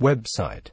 Website